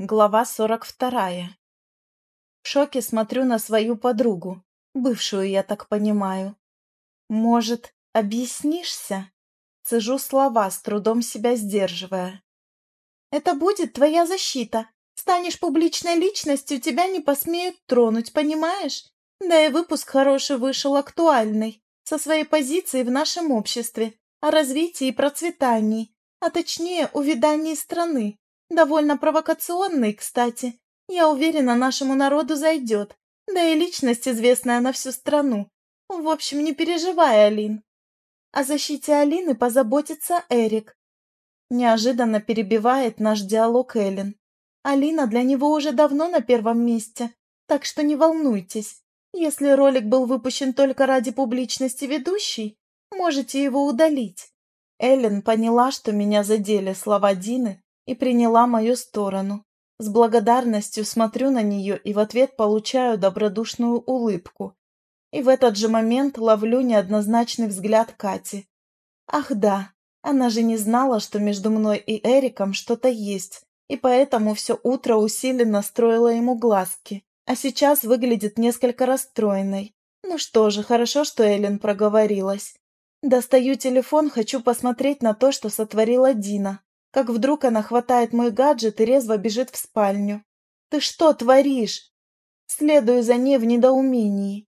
Глава сорок вторая. В шоке смотрю на свою подругу, бывшую, я так понимаю. Может, объяснишься? Цежу слова, с трудом себя сдерживая. Это будет твоя защита. Станешь публичной личностью, тебя не посмеют тронуть, понимаешь? Да и выпуск хороший вышел, актуальный, со своей позицией в нашем обществе, о развитии и процветании, а точнее увидании страны. Довольно провокационный, кстати. Я уверена, нашему народу зайдет. Да и личность известная на всю страну. В общем, не переживай, Алин. О защите Алины позаботится Эрик. Неожиданно перебивает наш диалог Эллен. Алина для него уже давно на первом месте, так что не волнуйтесь. Если ролик был выпущен только ради публичности ведущей, можете его удалить. Эллен поняла, что меня задели слова Дины и приняла мою сторону. С благодарностью смотрю на нее и в ответ получаю добродушную улыбку. И в этот же момент ловлю неоднозначный взгляд Кати. Ах да, она же не знала, что между мной и Эриком что-то есть, и поэтому все утро усиленно строила ему глазки, а сейчас выглядит несколько расстроенной. Ну что же, хорошо, что Эллен проговорилась. Достаю телефон, хочу посмотреть на то, что сотворила Дина как вдруг она хватает мой гаджет и резво бежит в спальню. «Ты что творишь?» Следую за ней в недоумении.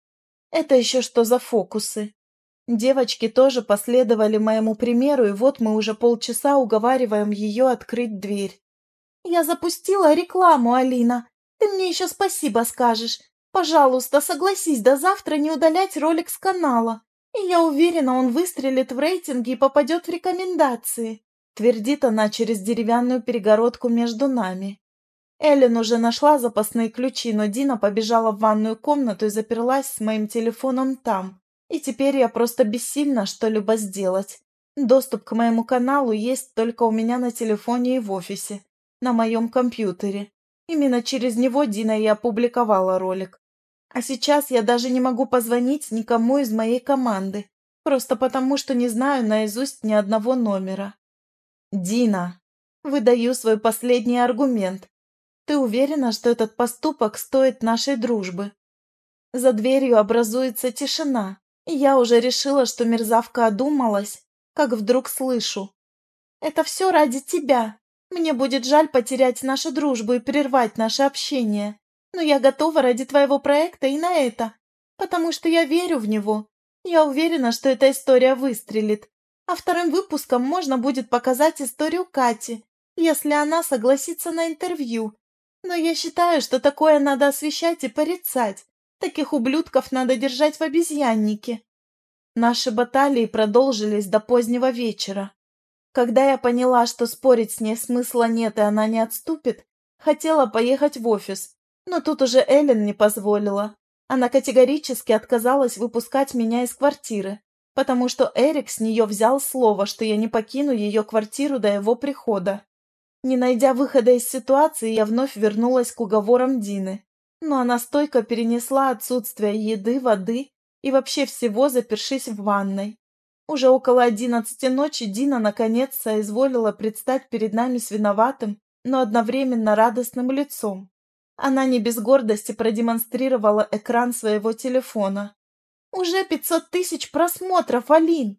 Это еще что за фокусы? Девочки тоже последовали моему примеру, и вот мы уже полчаса уговариваем ее открыть дверь. «Я запустила рекламу, Алина. Ты мне еще спасибо скажешь. Пожалуйста, согласись до завтра не удалять ролик с канала. И я уверена, он выстрелит в рейтинге и попадет в рекомендации. Твердит она через деревянную перегородку между нами. Эллен уже нашла запасные ключи, но Дина побежала в ванную комнату и заперлась с моим телефоном там. И теперь я просто бессильна что-либо сделать. Доступ к моему каналу есть только у меня на телефоне и в офисе, на моем компьютере. Именно через него Дина и опубликовала ролик. А сейчас я даже не могу позвонить никому из моей команды, просто потому что не знаю наизусть ни одного номера. «Дина, выдаю свой последний аргумент. Ты уверена, что этот поступок стоит нашей дружбы?» За дверью образуется тишина, и я уже решила, что мерзавка одумалась, как вдруг слышу. «Это все ради тебя. Мне будет жаль потерять нашу дружбу и прервать наше общение, но я готова ради твоего проекта и на это, потому что я верю в него. Я уверена, что эта история выстрелит, а вторым выпуском можно будет показать историю Кати, если она согласится на интервью. Но я считаю, что такое надо освещать и порицать. Таких ублюдков надо держать в обезьяннике. Наши баталии продолжились до позднего вечера. Когда я поняла, что спорить с ней смысла нет и она не отступит, хотела поехать в офис, но тут уже Эллен не позволила. Она категорически отказалась выпускать меня из квартиры потому что Эрик с нее взял слово, что я не покину ее квартиру до его прихода. Не найдя выхода из ситуации, я вновь вернулась к уговорам Дины, но она стойко перенесла отсутствие еды, воды и вообще всего, запершись в ванной. Уже около одиннадцати ночи Дина наконец соизволила предстать перед нами с виноватым, но одновременно радостным лицом. Она не без гордости продемонстрировала экран своего телефона, уже пятьсот тысяч просмотров, Алин!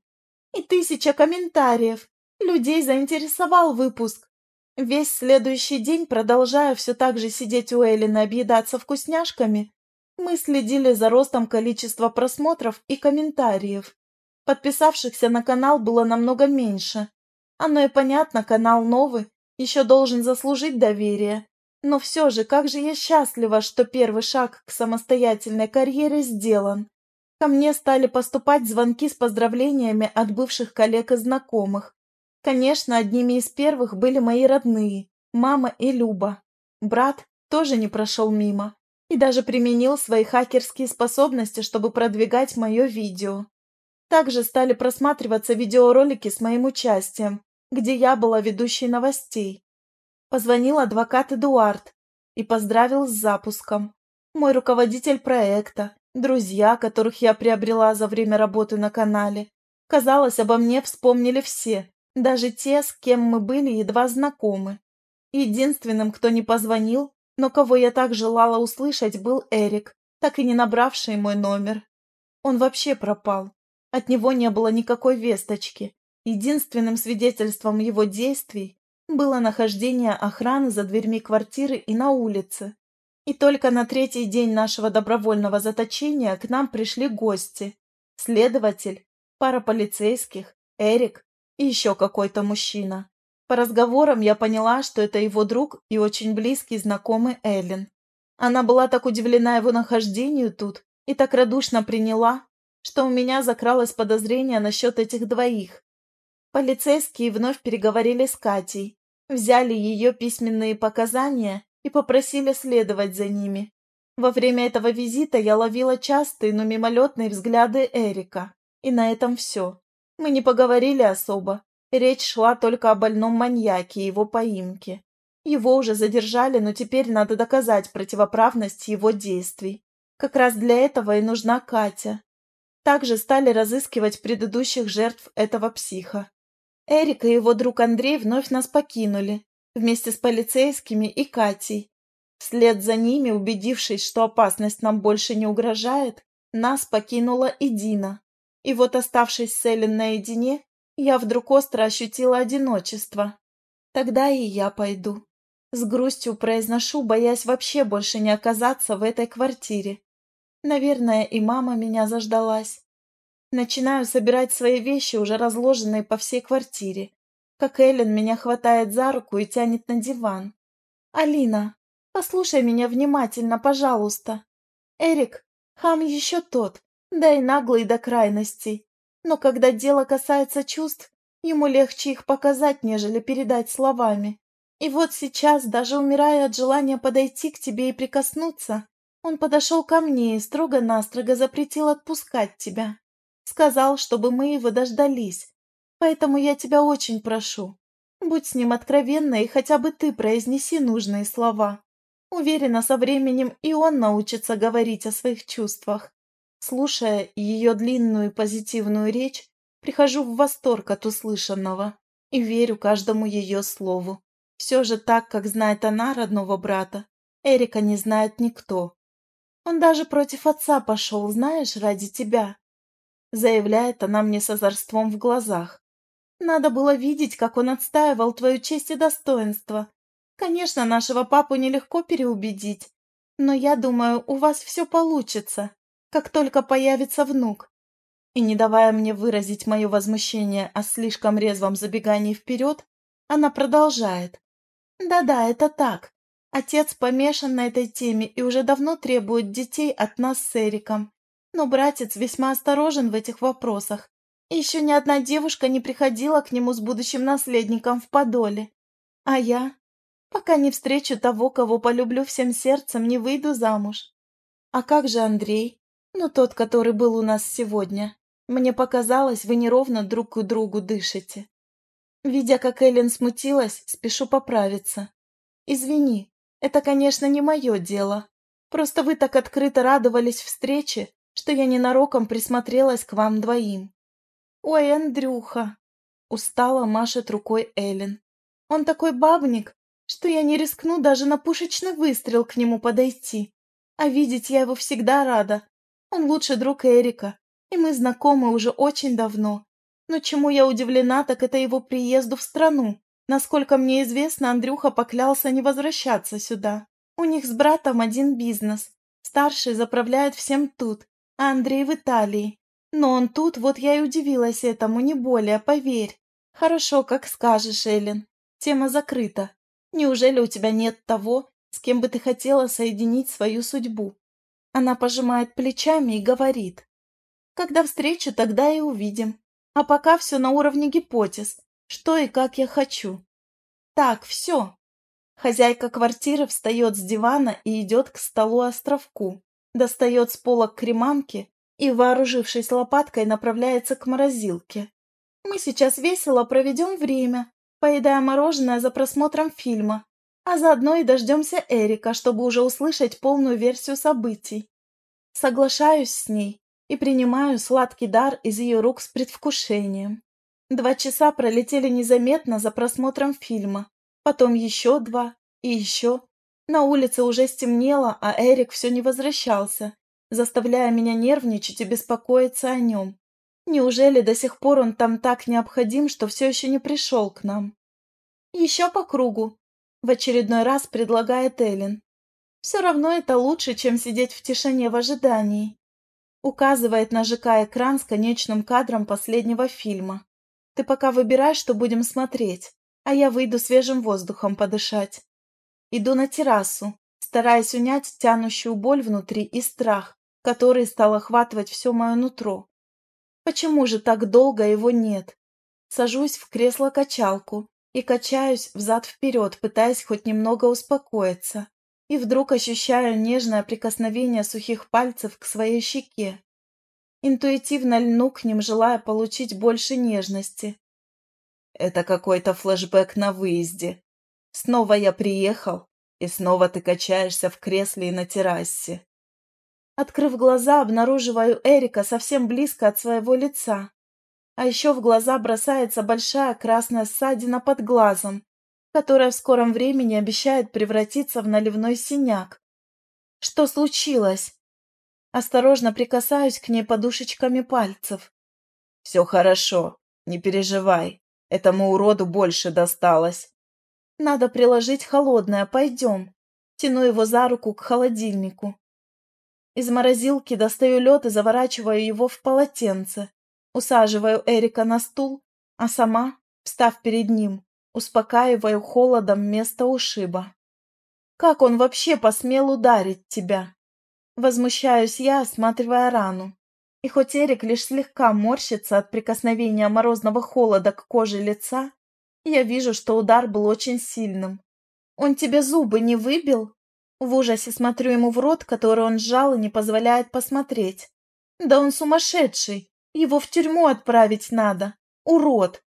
И тысяча комментариев. Людей заинтересовал выпуск. Весь следующий день, продолжая все так же сидеть у Эллен и объедаться вкусняшками, мы следили за ростом количества просмотров и комментариев. Подписавшихся на канал было намного меньше. Оно и понятно, канал новый, еще должен заслужить доверие. Но все же, как же я счастлива, что первый шаг к самостоятельной карьере сделан. Ко мне стали поступать звонки с поздравлениями от бывших коллег и знакомых. Конечно, одними из первых были мои родные, мама и Люба. Брат тоже не прошел мимо и даже применил свои хакерские способности, чтобы продвигать мое видео. Также стали просматриваться видеоролики с моим участием, где я была ведущей новостей. Позвонил адвокат Эдуард и поздравил с запуском. Мой руководитель проекта, Друзья, которых я приобрела за время работы на канале. Казалось, обо мне вспомнили все, даже те, с кем мы были едва знакомы. Единственным, кто не позвонил, но кого я так желала услышать, был Эрик, так и не набравший мой номер. Он вообще пропал. От него не было никакой весточки. Единственным свидетельством его действий было нахождение охраны за дверьми квартиры и на улице. И только на третий день нашего добровольного заточения к нам пришли гости. Следователь, пара полицейских, Эрик и еще какой-то мужчина. По разговорам я поняла, что это его друг и очень близкий знакомый Эллен. Она была так удивлена его нахождению тут и так радушно приняла, что у меня закралось подозрение насчет этих двоих. Полицейские вновь переговорили с Катей, взяли ее письменные показания и попросили следовать за ними. Во время этого визита я ловила частые, но мимолетные взгляды Эрика. И на этом все. Мы не поговорили особо. Речь шла только о больном маньяке и его поимке. Его уже задержали, но теперь надо доказать противоправность его действий. Как раз для этого и нужна Катя. Также стали разыскивать предыдущих жертв этого психа. Эрик и его друг Андрей вновь нас покинули, вместе с полицейскими и Катей. Вслед за ними, убедившись, что опасность нам больше не угрожает, нас покинула и Дина. И вот, оставшись с Эллен наедине, я вдруг остро ощутила одиночество. Тогда и я пойду. С грустью произношу, боясь вообще больше не оказаться в этой квартире. Наверное, и мама меня заждалась. Начинаю собирать свои вещи, уже разложенные по всей квартире. Как Эллен меня хватает за руку и тянет на диван. «Алина, послушай меня внимательно, пожалуйста. Эрик, хам еще тот, да и наглый до крайностей. Но когда дело касается чувств, ему легче их показать, нежели передать словами. И вот сейчас, даже умирая от желания подойти к тебе и прикоснуться, он подошел ко мне и строго-настрого запретил отпускать тебя. Сказал, чтобы мы его дождались. Поэтому я тебя очень прошу, будь с ним откровенна и хотя бы ты произнеси нужные слова. Уверена, со временем и он научится говорить о своих чувствах. Слушая ее длинную позитивную речь, прихожу в восторг от услышанного и верю каждому ее слову. Все же так, как знает она родного брата, Эрика не знает никто. Он даже против отца пошел, знаешь, ради тебя. Заявляет она мне с озорством в глазах. Надо было видеть, как он отстаивал твою честь и достоинство. Конечно, нашего папу нелегко переубедить, но я думаю, у вас все получится как только появится внук. И не давая мне выразить мое возмущение о слишком резвом забегании вперед, она продолжает. Да-да, это так. Отец помешан на этой теме и уже давно требует детей от нас с Эриком. Но братец весьма осторожен в этих вопросах. Еще ни одна девушка не приходила к нему с будущим наследником в Подоле. А я, пока не встречу того, кого полюблю всем сердцем, не выйду замуж. А как же Андрей? но тот, который был у нас сегодня. Мне показалось, вы неровно друг к другу дышите. Видя, как Эллен смутилась, спешу поправиться. Извини, это, конечно, не мое дело. Просто вы так открыто радовались встрече, что я ненароком присмотрелась к вам двоим. Ой, Андрюха! Устало машет рукой Эллен. Он такой бабник, что я не рискну даже на пушечный выстрел к нему подойти. А видеть я его всегда рада, он лучший друг Эрика, и мы знакомы уже очень давно. Но чему я удивлена, так это его приезду в страну. Насколько мне известно, Андрюха поклялся не возвращаться сюда. У них с братом один бизнес. Старший заправляет всем тут, а Андрей в Италии. Но он тут, вот я и удивилась этому, не более, поверь. Хорошо, как скажешь, Эллен. Тема закрыта. Неужели у тебя нет того, с кем бы ты хотела соединить свою судьбу? Она пожимает плечами и говорит. Когда встречу, тогда и увидим. А пока все на уровне гипотез, что и как я хочу. Так, все. Хозяйка квартиры встает с дивана и идет к столу-островку, достает с пола креманки и, вооружившись лопаткой, направляется к морозилке. Мы сейчас весело проведем время, поедая мороженое за просмотром фильма, а заодно и дождемся Эрика, чтобы уже услышать полную версию событий. Соглашаюсь с ней и принимаю сладкий дар из ее рук с предвкушением. Два часа пролетели незаметно за просмотром фильма. Потом еще два и еще. На улице уже стемнело, а Эрик все не возвращался, заставляя меня нервничать и беспокоиться о нем. Неужели до сих пор он там так необходим, что все еще не пришел к нам? Еще по кругу. В очередной раз предлагает Эллен. Все равно это лучше, чем сидеть в тишине в ожидании. Указывает на ЖК-экран с конечным кадром последнего фильма. Ты пока выбирай, что будем смотреть, а я выйду свежим воздухом подышать. Иду на террасу, стараясь унять тянущую боль внутри и страх, который стал охватывать все мое нутро. Почему же так долго его нет? Сажусь в кресло-качалку и качаюсь взад-вперед, пытаясь хоть немного успокоиться. И вдруг ощущаю нежное прикосновение сухих пальцев к своей щеке. Интуитивно льну к ним, желая получить больше нежности. Это какой-то флешбэк на выезде. Снова я приехал, и снова ты качаешься в кресле и на террасе. Открыв глаза, обнаруживаю Эрика совсем близко от своего лица. А еще в глаза бросается большая красная ссадина под глазом, которая в скором времени обещает превратиться в наливной синяк. Что случилось? Осторожно прикасаюсь к ней подушечками пальцев. Все хорошо, не переживай. Этому уроду больше досталось. Надо приложить холодное, пойдем. Тяну его за руку к холодильнику. Из морозилки достаю лед и заворачиваю его в полотенце. Усаживаю Эрика на стул, а сама, встав перед ним, успокаиваю холодом место ушиба. «Как он вообще посмел ударить тебя?» Возмущаюсь я, осматривая рану. И хоть Эрик лишь слегка морщится от прикосновения морозного холода к коже лица, я вижу, что удар был очень сильным. «Он тебе зубы не выбил?» В ужасе смотрю ему в рот, который он сжал и не позволяет посмотреть. Да он сумасшедший. Его в тюрьму отправить надо. Урод.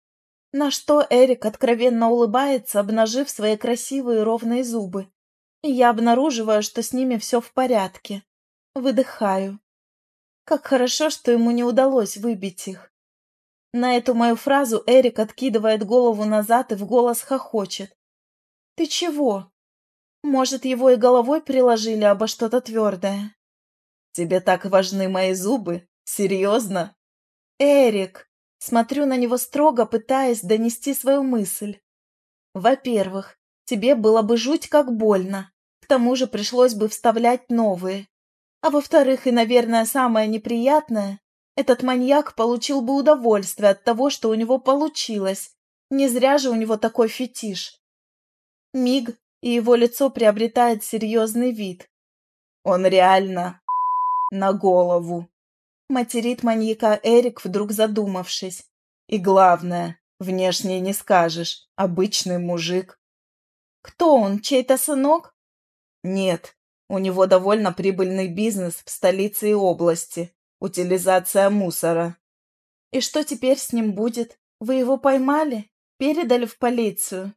На что Эрик откровенно улыбается, обнажив свои красивые ровные зубы. Я обнаруживаю, что с ними все в порядке. Выдыхаю. Как хорошо, что ему не удалось выбить их. На эту мою фразу Эрик откидывает голову назад и в голос хохочет. «Ты чего?» Может, его и головой приложили обо что-то твердое. Тебе так важны мои зубы? Серьезно? Эрик! Смотрю на него строго, пытаясь донести свою мысль. Во-первых, тебе было бы жуть как больно. К тому же пришлось бы вставлять новые. А во-вторых, и, наверное, самое неприятное, этот маньяк получил бы удовольствие от того, что у него получилось. Не зря же у него такой фетиш. Миг, и его лицо приобретает серьезный вид. Он реально на голову. Материт маньяка Эрик, вдруг задумавшись. И главное, внешне не скажешь, обычный мужик. Кто он, чей-то сынок? Нет, у него довольно прибыльный бизнес в столице и области. Утилизация мусора. И что теперь с ним будет? Вы его поймали? Передали в полицию?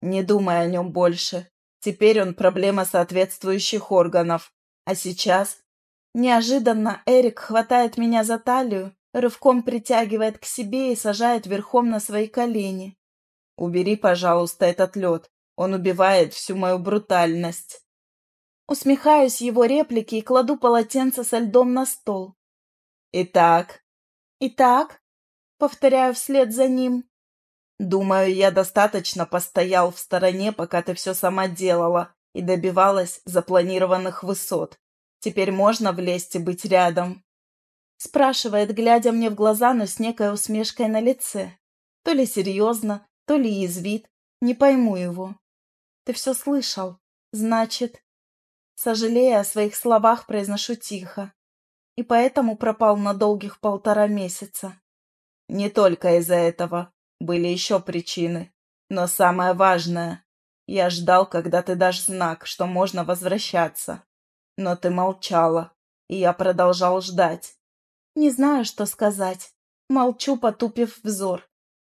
Не думай о нем больше. Теперь он проблема соответствующих органов. А сейчас... Неожиданно Эрик хватает меня за талию, рывком притягивает к себе и сажает верхом на свои колени. «Убери, пожалуйста, этот лед. Он убивает всю мою брутальность». Усмехаюсь его реплике и кладу полотенце со льдом на стол. «Итак?» «Итак?» — повторяю вслед за ним. Думаю, я достаточно постоял в стороне, пока ты все сама делала и добивалась запланированных высот. Теперь можно влезть и быть рядом?» Спрашивает, глядя мне в глаза, но с некой усмешкой на лице. То ли серьезно, то ли язвит. Не пойму его. «Ты все слышал. Значит...» Сожалея о своих словах, произношу тихо. И поэтому пропал на долгих полтора месяца. «Не только из-за этого. Были еще причины. Но самое важное, я ждал, когда ты дашь знак, что можно возвращаться. Но ты молчала, и я продолжал ждать. Не знаю, что сказать. Молчу, потупив взор.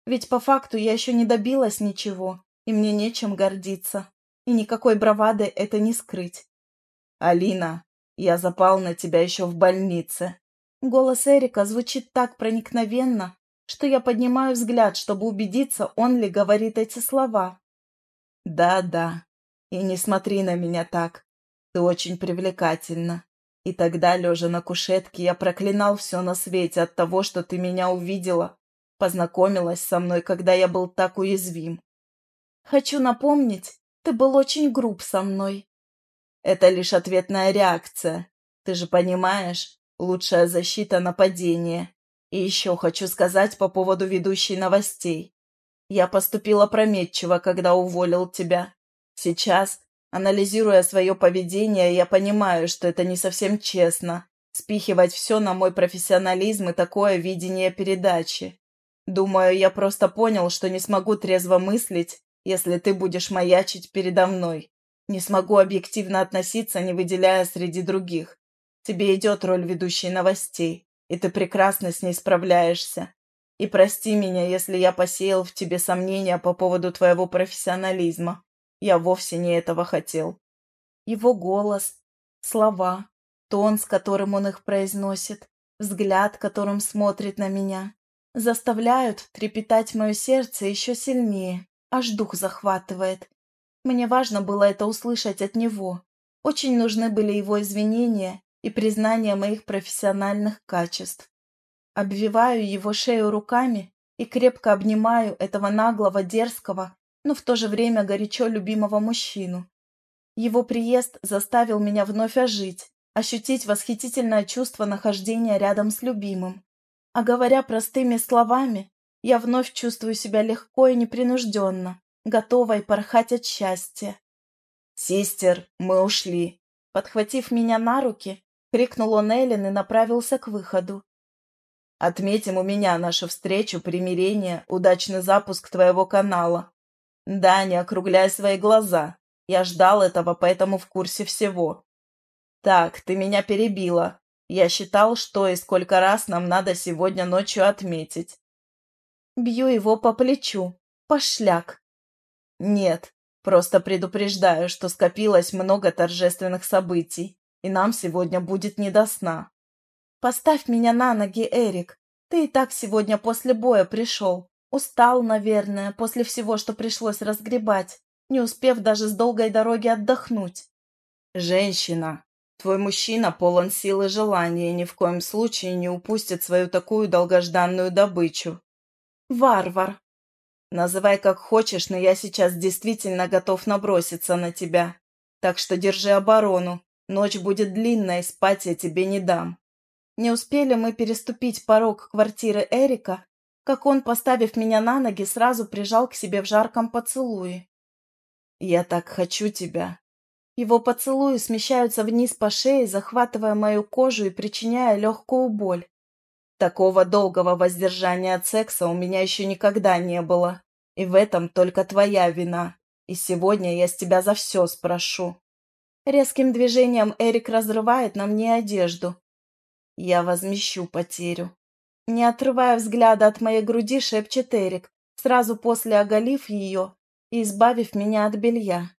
Ведь по факту я еще не добилась ничего, и мне нечем гордиться. И никакой бравады это не скрыть. «Алина, я запал на тебя еще в больнице». Голос Эрика звучит так проникновенно, что я поднимаю взгляд, чтобы убедиться, он ли говорит эти слова. Да-да. И не смотри на меня так. Ты очень привлекательна. И тогда, лежа на кушетке, я проклинал все на свете от того, что ты меня увидела, познакомилась со мной, когда я был так уязвим. Хочу напомнить, ты был очень груб со мной. Это лишь ответная реакция. Ты же понимаешь, лучшая защита нападения. И еще хочу сказать по поводу ведущей новостей. Я поступил опрометчиво, когда уволил тебя. Сейчас, анализируя свое поведение, я понимаю, что это не совсем честно. Спихивать все на мой профессионализм и такое видение передачи. Думаю, я просто понял, что не смогу трезво мыслить, если ты будешь маячить передо мной. Не смогу объективно относиться, не выделяя среди других. Тебе идет роль ведущей новостей, и ты прекрасно с ней справляешься. И прости меня, если я посеял в тебе сомнения по поводу твоего профессионализма. Я вовсе не этого хотел. Его голос, слова, тон, с которым он их произносит, взгляд, которым смотрит на меня, заставляют трепетать мое сердце еще сильнее, аж дух захватывает. Мне важно было это услышать от него. Очень нужны были его извинения и признание моих профессиональных качеств. Обвиваю его шею руками и крепко обнимаю этого наглого, дерзкого, но в то же время горячо любимого мужчину. Его приезд заставил меня вновь ожить, ощутить восхитительное чувство нахождения рядом с любимым. А говоря простыми словами, я вновь чувствую себя легко и непринужденно, готовой порхать от счастья. «Систер, мы ушли!» Подхватив меня на руки, крикнул он Эллен и направился к выходу. «Отметим у меня нашу встречу, примирение, удачный запуск твоего канала. Да, не округляй свои глаза. Я ждал этого, поэтому в курсе всего. Так, ты меня перебила. Я считал, что и сколько раз нам надо сегодня ночью отметить. Бью его по плечу. Пошляк. Нет, просто предупреждаю, что скопилось много торжественных событий и нам сегодня будет не до сна. Поставь меня на ноги, Эрик. Ты и так сегодня после боя пришел. Устал, наверное, после всего, что пришлось разгребать, не успев даже с долгой дороги отдохнуть. Женщина, твой мужчина полон сил и желания и ни в коем случае не упустит свою такую долгожданную добычу. Варвар. Называй как хочешь, но я сейчас действительно готов наброситься на тебя. Так что держи оборону Ночь будет длинная, спать я тебе не дам. Не успели мы переступить порог квартиры Эрика, как он, поставив меня на ноги, сразу прижал к себе в жарком поцелуе. «Я так хочу тебя». Его поцелуи смещаются вниз по шее, захватывая мою кожу и причиняя легкую боль. Такого долгого воздержания от секса у меня еще никогда не было. И в этом только твоя вина. И сегодня я с тебя за все спрошу. Резким движением Эрик разрывает на мне одежду. Я возмещу потерю. Не отрывая взгляда от моей груди, шепчет Эрик, сразу после оголив ее и избавив меня от белья.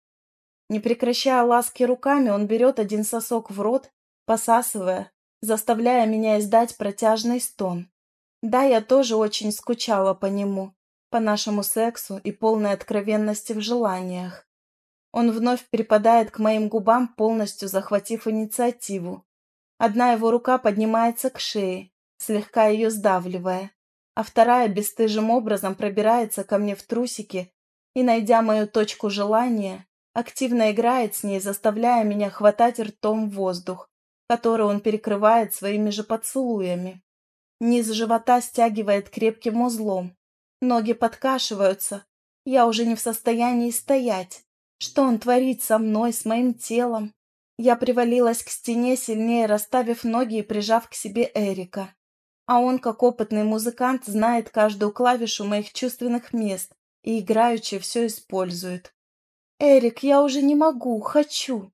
Не прекращая ласки руками, он берет один сосок в рот, посасывая, заставляя меня издать протяжный стон. Да, я тоже очень скучала по нему, по нашему сексу и полной откровенности в желаниях. Он вновь припадает к моим губам, полностью захватив инициативу. Одна его рука поднимается к шее, слегка ее сдавливая, а вторая бесстыжим образом пробирается ко мне в трусики и, найдя мою точку желания, активно играет с ней, заставляя меня хватать ртом воздух, который он перекрывает своими же поцелуями. Низ живота стягивает крепким узлом, ноги подкашиваются, я уже не в состоянии стоять. Что он творит со мной, с моим телом? Я привалилась к стене, сильнее расставив ноги и прижав к себе Эрика. А он, как опытный музыкант, знает каждую клавишу моих чувственных мест и играючи все использует. «Эрик, я уже не могу, хочу!»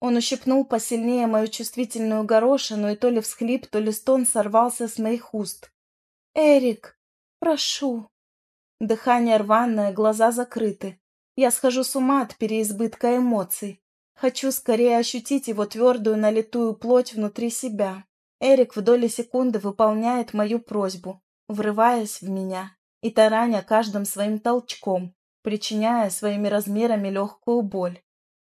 Он ущипнул посильнее мою чувствительную горошину, и то ли всхлип, то ли стон сорвался с моих уст. «Эрик, прошу!» Дыхание рваное, глаза закрыты. Я схожу с ума от переизбытка эмоций. Хочу скорее ощутить его твердую налитую плоть внутри себя. Эрик в доли секунды выполняет мою просьбу, врываясь в меня и тараня каждым своим толчком, причиняя своими размерами легкую боль.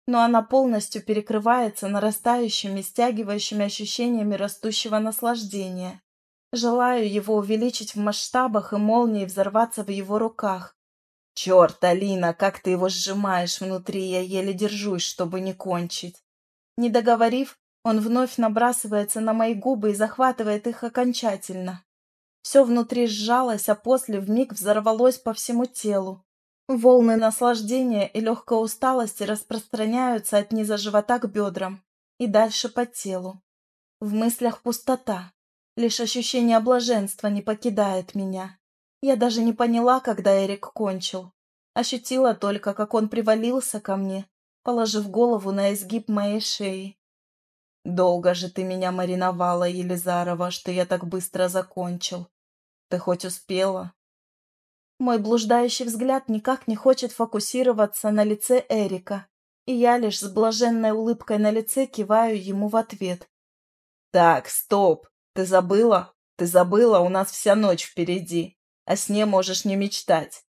Но она полностью перекрывается нарастающими, стягивающими ощущениями растущего наслаждения. Желаю его увеличить в масштабах и молнией взорваться в его руках. Черт, Алина, как ты его сжимаешь внутри, я еле держусь, чтобы не кончить. Не договорив, он вновь набрасывается на мои губы и захватывает их окончательно. Все внутри сжалось, а после вмиг взорвалось по всему телу. Волны наслаждения и легкой усталости распространяются от низа живота к бедрам и дальше по телу. В мыслях пустота. Лишь ощущение блаженства не покидает меня. Я даже не поняла, когда Эрик кончил. Ощутила только, как он привалился ко мне, положив голову на изгиб моей шеи. «Долго же ты меня мариновала, Елизарова, что я так быстро закончил. Ты хоть успела?» Мой блуждающий взгляд никак не хочет фокусироваться на лице Эрика, и я лишь с блаженной улыбкой на лице киваю ему в ответ. «Так, стоп!» Ты забыла? Ты забыла, у нас вся ночь впереди. О сне можешь не мечтать.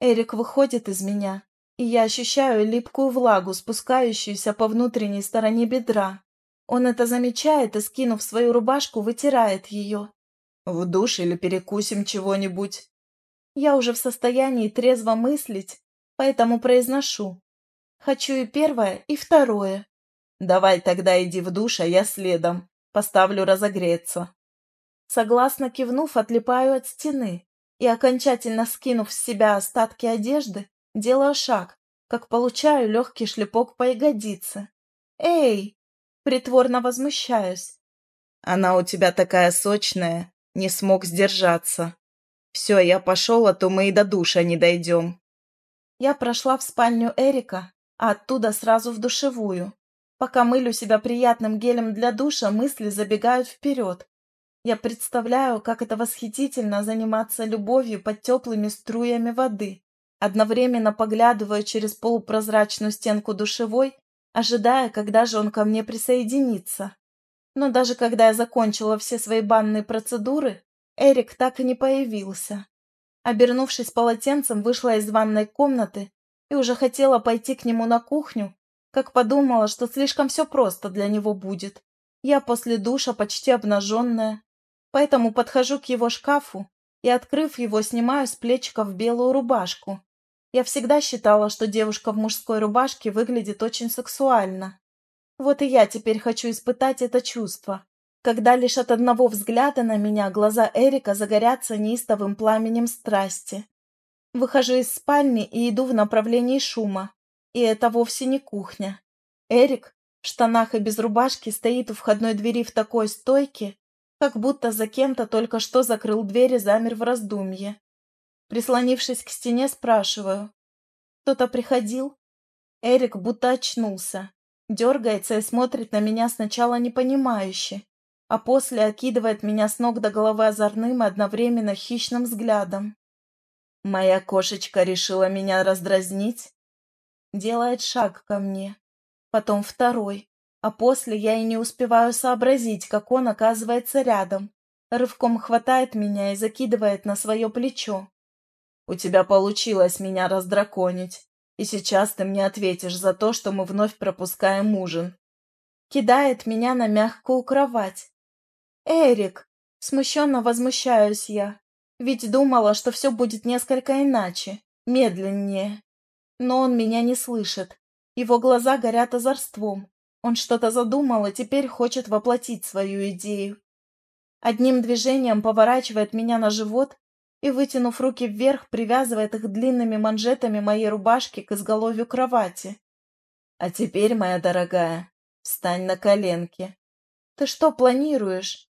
Эрик выходит из меня, и я ощущаю липкую влагу, спускающуюся по внутренней стороне бедра. Он это замечает и, скинув свою рубашку, вытирает ее. В душ или перекусим чего-нибудь. Я уже в состоянии трезво мыслить, поэтому произношу. Хочу и первое, и второе. Давай тогда иди в душ, а я следом. Поставлю разогреться. Согласно кивнув, отлипаю от стены и, окончательно скинув с себя остатки одежды, делаю шаг, как получаю легкий шлепок по ягодице. «Эй!» Притворно возмущаюсь. «Она у тебя такая сочная, не смог сдержаться. Все, я пошел, а то мы и до душа не дойдем». Я прошла в спальню Эрика, а оттуда сразу в душевую. Пока мылю себя приятным гелем для душа, мысли забегают вперед. Я представляю, как это восхитительно заниматься любовью под теплыми струями воды, одновременно поглядывая через полупрозрачную стенку душевой, ожидая, когда же он ко мне присоединится. Но даже когда я закончила все свои банные процедуры, Эрик так и не появился. Обернувшись полотенцем, вышла из ванной комнаты и уже хотела пойти к нему на кухню, как подумала, что слишком все просто для него будет. Я после душа почти обнаженная, поэтому подхожу к его шкафу и, открыв его, снимаю с плечиков белую рубашку. Я всегда считала, что девушка в мужской рубашке выглядит очень сексуально. Вот и я теперь хочу испытать это чувство, когда лишь от одного взгляда на меня глаза Эрика загорятся неистовым пламенем страсти. Выхожу из спальни и иду в направлении шума. И это вовсе не кухня. Эрик в штанах и без рубашки стоит у входной двери в такой стойке, как будто за кем-то только что закрыл дверь и замер в раздумье. Прислонившись к стене, спрашиваю. «Кто-то приходил?» Эрик будто очнулся, дергается и смотрит на меня сначала непонимающе, а после окидывает меня с ног до головы озорным и одновременно хищным взглядом. «Моя кошечка решила меня раздразнить?» делает шаг ко мне, потом второй, а после я и не успеваю сообразить, как он оказывается рядом, рывком хватает меня и закидывает на свое плечо. «У тебя получилось меня раздраконить, и сейчас ты мне ответишь за то, что мы вновь пропускаем ужин». Кидает меня на мягкую кровать. «Эрик!» Смущенно возмущаюсь я, ведь думала, что все будет несколько иначе, медленнее. Но он меня не слышит. Его глаза горят озорством. Он что-то задумал и теперь хочет воплотить свою идею. Одним движением поворачивает меня на живот и, вытянув руки вверх, привязывает их длинными манжетами моей рубашки к изголовью кровати. «А теперь, моя дорогая, встань на коленки». «Ты что планируешь?»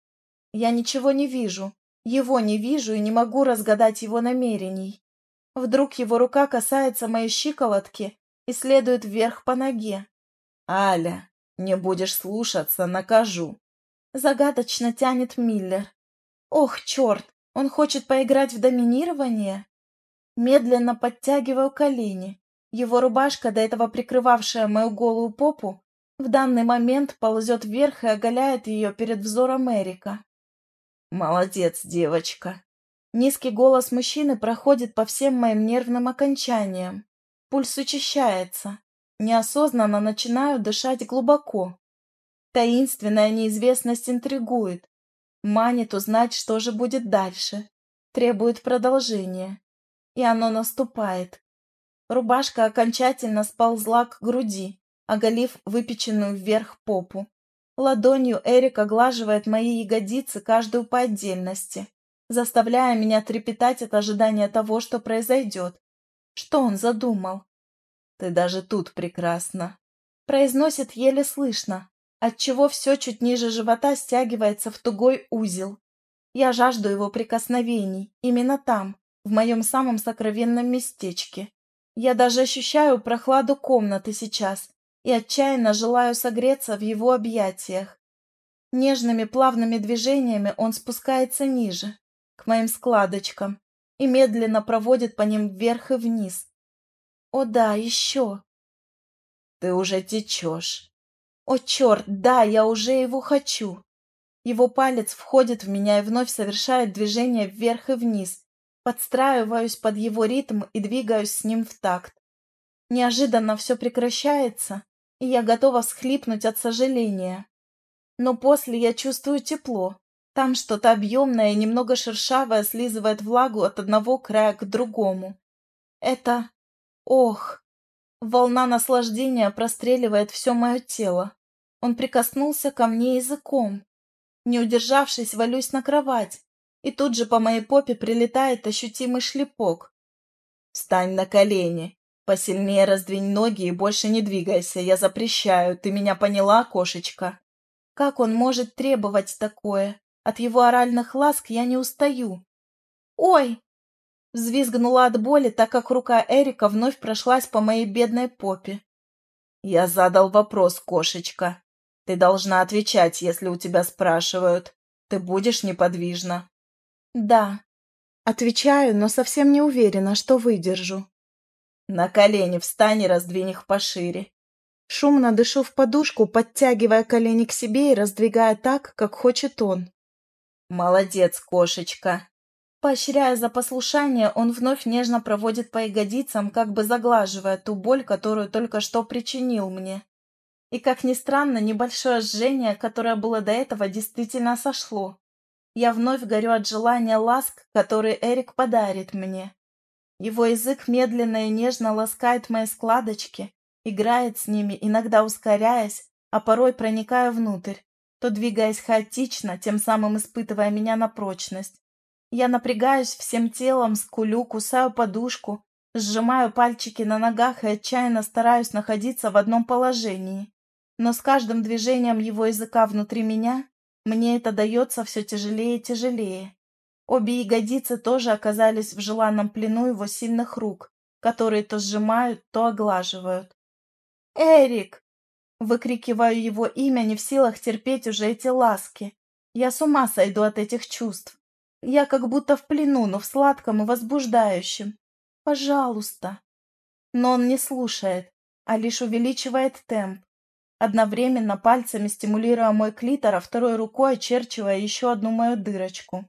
«Я ничего не вижу. Его не вижу и не могу разгадать его намерений. Вдруг его рука касается моей щиколотки и следует вверх по ноге. «Аля, не будешь слушаться, накажу!» Загадочно тянет Миллер. «Ох, черт, он хочет поиграть в доминирование?» Медленно подтягиваю колени. Его рубашка, до этого прикрывавшая мою голую попу, в данный момент ползет вверх и оголяет ее перед взором Эрика. «Молодец, девочка!» Низкий голос мужчины проходит по всем моим нервным окончаниям. Пульс учащается. Неосознанно начинаю дышать глубоко. Таинственная неизвестность интригует. Манит узнать, что же будет дальше. Требует продолжения. И оно наступает. Рубашка окончательно сползла к груди, оголив выпеченную вверх попу. Ладонью Эрик оглаживает мои ягодицы каждую по отдельности, заставляя меня трепетать от ожидания того, что произойдет. Что он задумал? «Ты даже тут прекрасна», — произносит еле слышно, отчего все чуть ниже живота стягивается в тугой узел. Я жажду его прикосновений, именно там, в моем самом сокровенном местечке. Я даже ощущаю прохладу комнаты сейчас и отчаянно желаю согреться в его объятиях. Нежными плавными движениями он спускается ниже, к моим складочкам, и медленно проводит по ним вверх и вниз. О да, еще. Ты уже течешь. О черт, да, я уже его хочу. Его палец входит в меня и вновь совершает движение вверх и вниз, Подстраиваюсь под его ритм и двигаюсь с ним в такт. Неожиданно все прекращается, и я готова всхлипнуть от сожаления. Но после я чувствую тепло. Там что-то объемное и немного шершавое слизывает влагу от одного края к другому. Это... Ох! Волна наслаждения простреливает все мое тело. Он прикоснулся ко мне языком. Не удержавшись, валюсь на кровать, и тут же по моей попе прилетает ощутимый шлепок. «Встань на колени, посильнее раздвинь ноги и больше не двигайся, я запрещаю, ты меня поняла, кошечка?» Как он может требовать такое? От его оральных ласк я не устаю. «Ой!» Взвизгнула от боли, так как рука Эрика вновь прошлась по моей бедной попе. «Я задал вопрос, кошечка. Ты должна отвечать, если у тебя спрашивают. Ты будешь неподвижна?» «Да». Отвечаю, но совсем не уверена, что выдержу. «На колени встань и раздвинь их пошире». Шумно дышу в подушку, подтягивая колени к себе и раздвигая так, как хочет он. «Молодец, кошечка!» Поощряя за послушание, он вновь нежно проводит по ягодицам, как бы заглаживая ту боль, которую только что причинил мне. И, как ни странно, небольшое жжение, которое было до этого, действительно сошло. Я вновь горю от желания ласк, которые Эрик подарит мне. Его язык медленно и нежно ласкает мои складочки, играет с ними, иногда ускоряясь, а порой проникая внутрь, то двигаясь хаотично, тем самым испытывая меня на прочность. Я напрягаюсь всем телом, скулю, кусаю подушку, сжимаю пальчики на ногах и отчаянно стараюсь находиться в одном положении. Но с каждым движением его языка внутри меня мне это дается все тяжелее и тяжелее. Обе ягодицы тоже оказались в желанном плену его сильных рук, которые то сжимают, то оглаживают. «Эрик!» Выкрикиваю его имя, не в силах терпеть уже эти ласки. Я с ума сойду от этих чувств. Я как будто в плену, но в сладком и возбуждающем. Пожалуйста. Но он не слушает, а лишь увеличивает темп одновременно пальцами стимулируя мой клитор, а второй рукой очерчивая еще одну мою дырочку.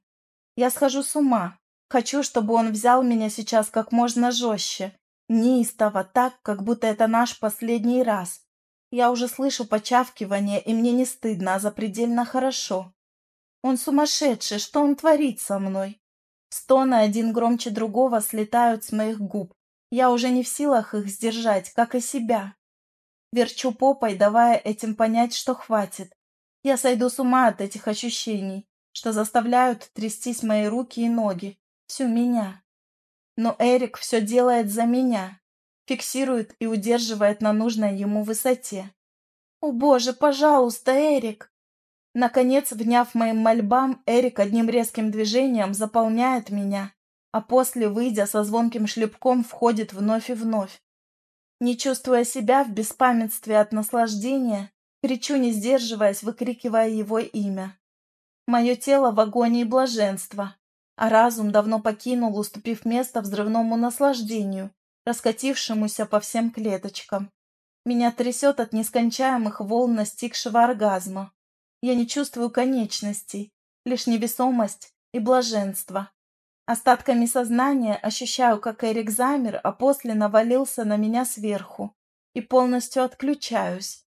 Я схожу с ума. Хочу, чтобы он взял меня сейчас как можно жестче, неистово, так, как будто это наш последний раз. Я уже слышу почавкивание, и мне не стыдно, а запредельно хорошо. Он сумасшедший, что он творит со мной? Стоны один громче другого слетают с моих губ. Я уже не в силах их сдержать, как и себя. Верчу попой, давая этим понять, что хватит. Я сойду с ума от этих ощущений, что заставляют трястись мои руки и ноги, всю меня. Но Эрик все делает за меня, фиксирует и удерживает на нужной ему высоте. «О боже, пожалуйста, Эрик!» Наконец, вняв моим мольбам, Эрик одним резким движением заполняет меня, а после, выйдя со звонким шлепком, входит вновь и вновь. Не чувствуя себя в беспамятстве от наслаждения, кричу, не сдерживаясь, выкрикивая его имя. Мое тело в агонии блаженства, а разум давно покинул, уступив место взрывному наслаждению, раскатившемуся по всем клеточкам. Меня трясет от нескончаемых волн настигшего оргазма. Я не чувствую конечностей, лишь невесомость и блаженство. Остатками сознания ощущаю, как Эрик замер, а после навалился на меня сверху. И полностью отключаюсь.